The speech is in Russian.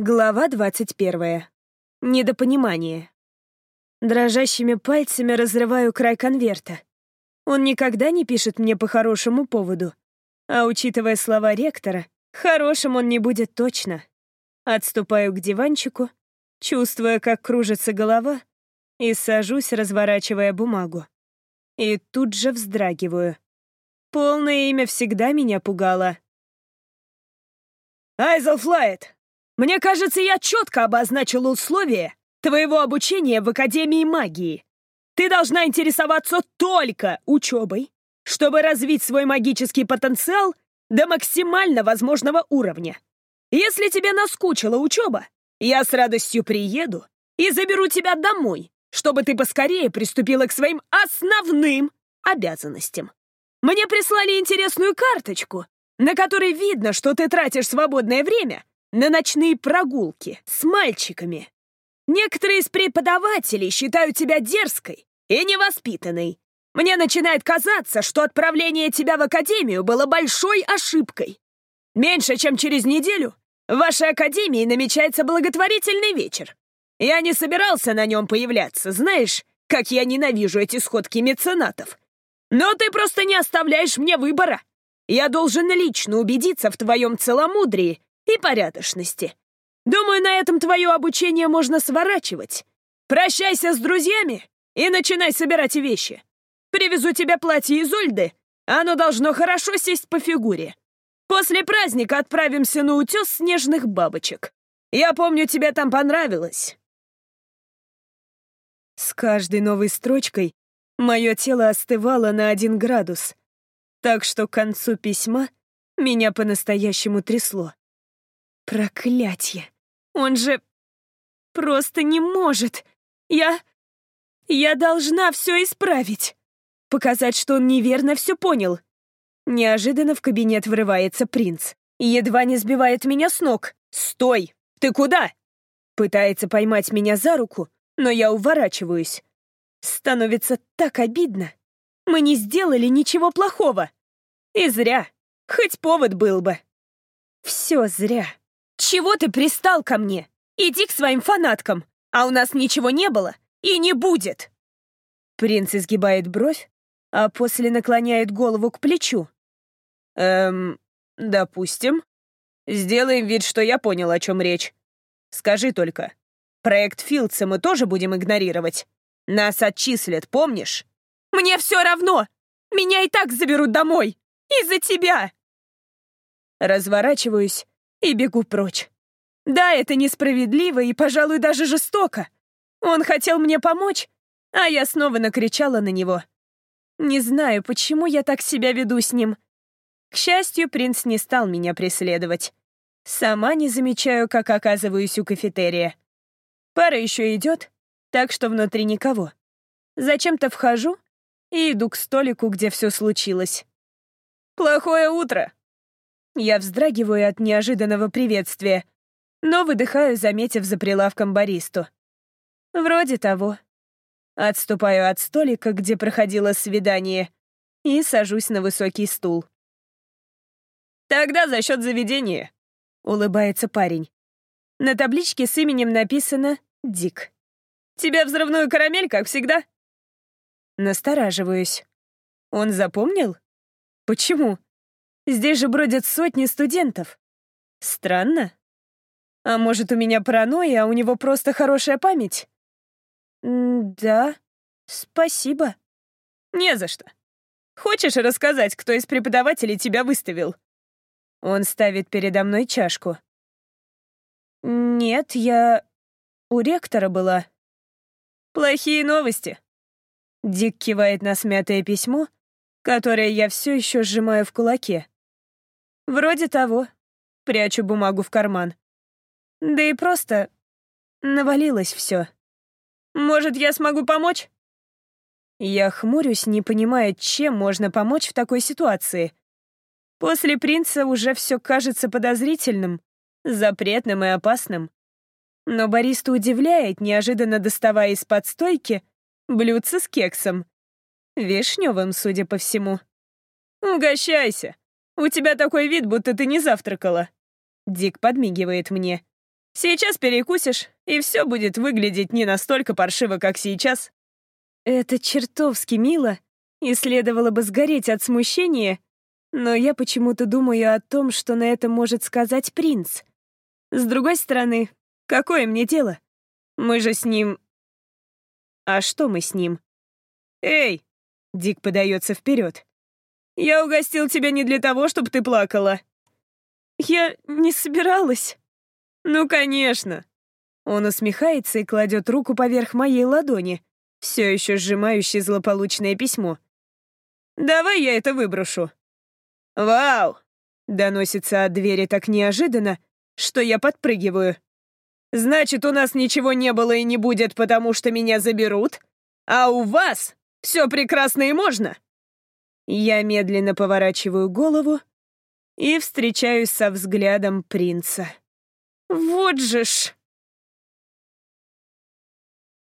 Глава 21. Недопонимание. Дрожащими пальцами разрываю край конверта. Он никогда не пишет мне по хорошему поводу. А учитывая слова ректора, хорошим он не будет точно. Отступаю к диванчику, чувствуя, как кружится голова, и сажусь, разворачивая бумагу. И тут же вздрагиваю. Полное имя всегда меня пугало. «Айзел Флайет!» Мне кажется, я четко обозначил условия твоего обучения в Академии магии. Ты должна интересоваться только учебой, чтобы развить свой магический потенциал до максимально возможного уровня. Если тебе наскучила учеба, я с радостью приеду и заберу тебя домой, чтобы ты поскорее приступила к своим основным обязанностям. Мне прислали интересную карточку, на которой видно, что ты тратишь свободное время на ночные прогулки с мальчиками. Некоторые из преподавателей считают тебя дерзкой и невоспитанной. Мне начинает казаться, что отправление тебя в академию было большой ошибкой. Меньше чем через неделю в вашей академии намечается благотворительный вечер. Я не собирался на нем появляться, знаешь, как я ненавижу эти сходки меценатов. Но ты просто не оставляешь мне выбора. Я должен лично убедиться в твоем целомудрии и порядочности. Думаю, на этом твое обучение можно сворачивать. Прощайся с друзьями и начинай собирать вещи. Привезу тебе платье из Ольды, оно должно хорошо сесть по фигуре. После праздника отправимся на утес снежных бабочек. Я помню, тебе там понравилось. С каждой новой строчкой мое тело остывало на один градус, так что к концу письма меня по-настоящему трясло. Проклятье! Он же просто не может. Я... Я должна все исправить. Показать, что он неверно все понял. Неожиданно в кабинет врывается принц. Едва не сбивает меня с ног. «Стой! Ты куда?» Пытается поймать меня за руку, но я уворачиваюсь. Становится так обидно. Мы не сделали ничего плохого. И зря. Хоть повод был бы. Все зря. «Чего ты пристал ко мне? Иди к своим фанаткам, а у нас ничего не было и не будет!» Принц изгибает бровь, а после наклоняет голову к плечу. «Эм, допустим. Сделаем вид, что я понял, о чем речь. Скажи только, проект Филдса мы тоже будем игнорировать? Нас отчислят, помнишь?» «Мне все равно! Меня и так заберут домой! Из-за тебя!» Разворачиваюсь и бегу прочь. Да, это несправедливо и, пожалуй, даже жестоко. Он хотел мне помочь, а я снова накричала на него. Не знаю, почему я так себя веду с ним. К счастью, принц не стал меня преследовать. Сама не замечаю, как оказываюсь у кафетерия. Пара еще идет, так что внутри никого. Зачем-то вхожу и иду к столику, где все случилось. «Плохое утро!» Я вздрагиваю от неожиданного приветствия, но выдыхаю, заметив за прилавком баристу. Вроде того. Отступаю от столика, где проходило свидание, и сажусь на высокий стул. «Тогда за счет заведения», — улыбается парень. На табличке с именем написано «Дик». «Тебе взрывную карамель, как всегда?» Настораживаюсь. Он запомнил? Почему? Здесь же бродят сотни студентов. Странно. А может, у меня паранойя, а у него просто хорошая память? да, спасибо. Не за что. Хочешь рассказать, кто из преподавателей тебя выставил? Он ставит передо мной чашку. Нет, я у ректора была. Плохие новости. Дик кивает на смятое письмо, которое я все еще сжимаю в кулаке. Вроде того. Прячу бумагу в карман. Да и просто навалилось все. Может, я смогу помочь? Я хмурюсь, не понимая, чем можно помочь в такой ситуации. После принца уже все кажется подозрительным, запретным и опасным. Но бариста удивляет, неожиданно доставая из-под стойки блюдце с кексом. Вишневым, судя по всему. «Угощайся!» У тебя такой вид, будто ты не завтракала». Дик подмигивает мне. Сейчас перекусишь, и все будет выглядеть не настолько паршиво, как сейчас. Это чертовски мило, и следовало бы сгореть от смущения, но я почему-то думаю о том, что на это может сказать принц. С другой стороны, какое мне дело? Мы же с ним... А что мы с ним? Эй! Дик подается вперед. Я угостил тебя не для того, чтобы ты плакала. Я не собиралась. Ну, конечно. Он усмехается и кладет руку поверх моей ладони, все еще сжимающей злополучное письмо. Давай я это выброшу. Вау! Доносится от двери так неожиданно, что я подпрыгиваю. Значит, у нас ничего не было и не будет, потому что меня заберут, а у вас все прекрасно и можно. Я медленно поворачиваю голову и встречаюсь со взглядом принца. Вот же ж!